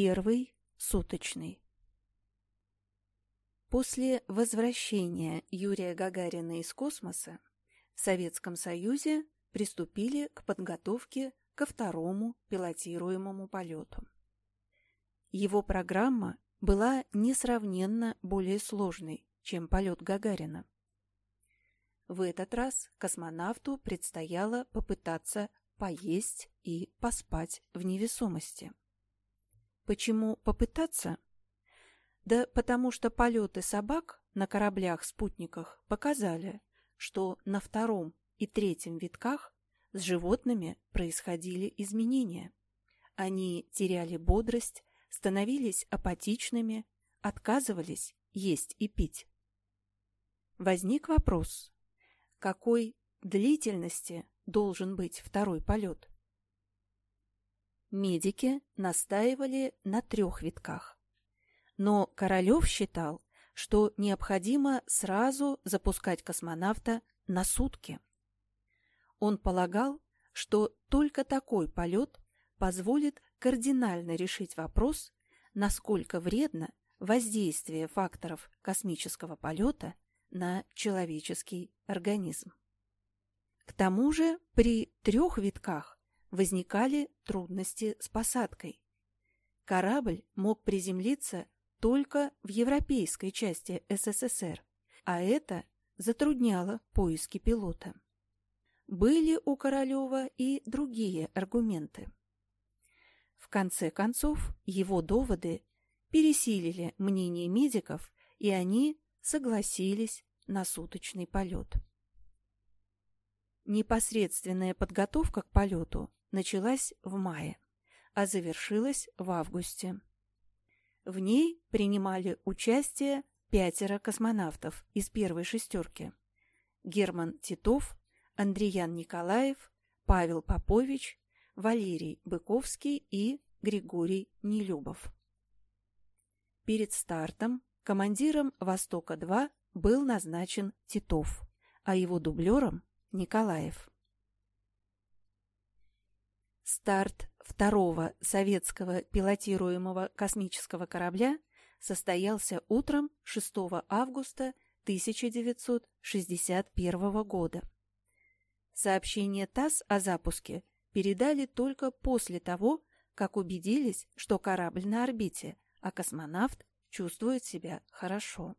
Первый суточный. После возвращения Юрия Гагарина из космоса в Советском Союзе приступили к подготовке ко второму пилотируемому полету. Его программа была несравненно более сложной, чем полет Гагарина. В этот раз космонавту предстояло попытаться поесть и поспать в невесомости. Почему попытаться? Да потому что полеты собак на кораблях-спутниках показали, что на втором и третьем витках с животными происходили изменения. Они теряли бодрость, становились апатичными, отказывались есть и пить. Возник вопрос, какой длительности должен быть второй полет? Медики настаивали на трех витках. Но Королев считал, что необходимо сразу запускать космонавта на сутки. Он полагал, что только такой полет позволит кардинально решить вопрос, насколько вредно воздействие факторов космического полета на человеческий организм. К тому же при трех витках возникали трудности с посадкой. Корабль мог приземлиться только в европейской части СССР, а это затрудняло поиски пилота. Были у Королева и другие аргументы. В конце концов, его доводы пересилили мнение медиков, и они согласились на суточный полет. Непосредственная подготовка к полету началась в мае, а завершилась в августе. В ней принимали участие пятеро космонавтов из первой шестерки. Герман Титов, Андреян Николаев, Павел Попович, Валерий Быковский и Григорий Нелюбов. Перед стартом командиром «Востока-2» был назначен Титов, а его дублером – Николаев. Старт второго советского пилотируемого космического корабля состоялся утром 6 августа 1961 года. Сообщение ТАСС о запуске передали только после того, как убедились, что корабль на орбите, а космонавт чувствует себя хорошо.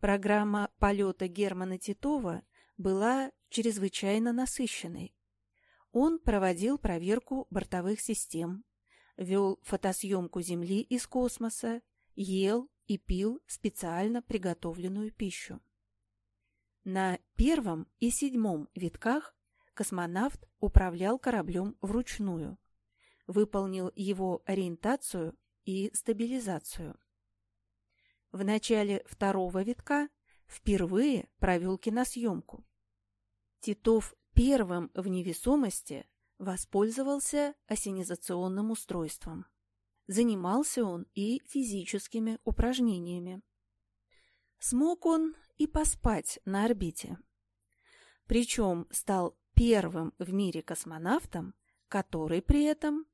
Программа полета Германа Титова была чрезвычайно насыщенной. Он проводил проверку бортовых систем, вел фотосъемку Земли из космоса, ел и пил специально приготовленную пищу. На первом и седьмом витках космонавт управлял кораблем вручную, выполнил его ориентацию и стабилизацию. В начале второго витка впервые провел киносъемку. Титов Первым в невесомости воспользовался осенизационным устройством. Занимался он и физическими упражнениями. Смог он и поспать на орбите. Причем стал первым в мире космонавтом, который при этом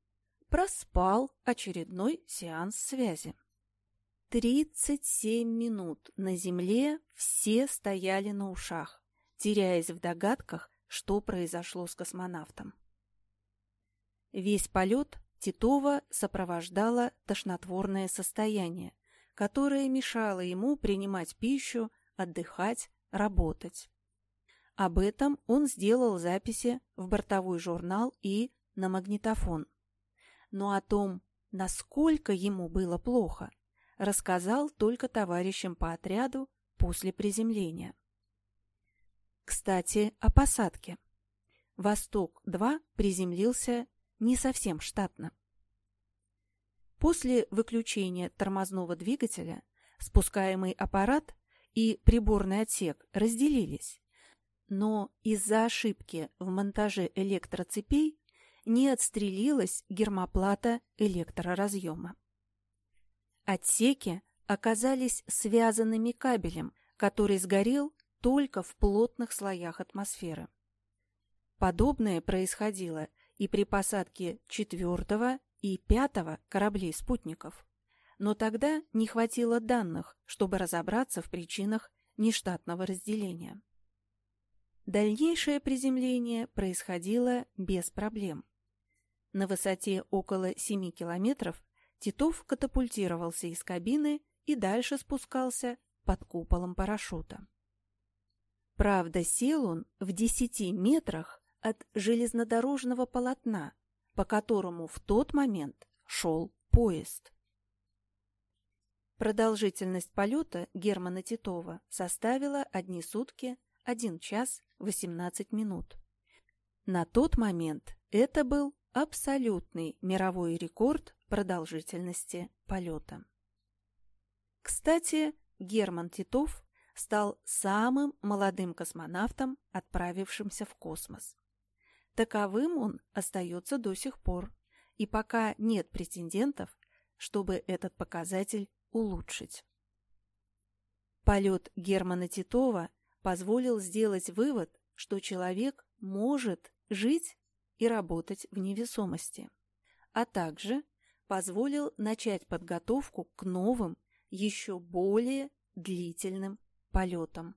проспал очередной сеанс связи. 37 минут на Земле все стояли на ушах, теряясь в догадках, что произошло с космонавтом. Весь полет Титова сопровождало тошнотворное состояние, которое мешало ему принимать пищу, отдыхать, работать. Об этом он сделал записи в бортовой журнал и на магнитофон. Но о том, насколько ему было плохо, рассказал только товарищам по отряду после приземления. Кстати, о посадке. «Восток-2» приземлился не совсем штатно. После выключения тормозного двигателя спускаемый аппарат и приборный отсек разделились, но из-за ошибки в монтаже электроцепей не отстрелилась гермоплата электроразъема. Отсеки оказались связанными кабелем, который сгорел только в плотных слоях атмосферы. Подобное происходило и при посадке четвертого и пятого кораблей-спутников. Но тогда не хватило данных, чтобы разобраться в причинах нештатного разделения. Дальнейшее приземление происходило без проблем. На высоте около 7 километров Титов катапультировался из кабины и дальше спускался под куполом парашюта. Правда, сел он в 10 метрах от железнодорожного полотна, по которому в тот момент шел поезд. Продолжительность полета Германа Титова составила одни сутки, 1 час 18 минут. На тот момент это был абсолютный мировой рекорд продолжительности полета. Кстати, Герман Титов стал самым молодым космонавтом, отправившимся в космос. Таковым он остается до сих пор, и пока нет претендентов, чтобы этот показатель улучшить. Полет Германа Титова позволил сделать вывод, что человек может жить и работать в невесомости, а также позволил начать подготовку к новым, еще более длительным полетам.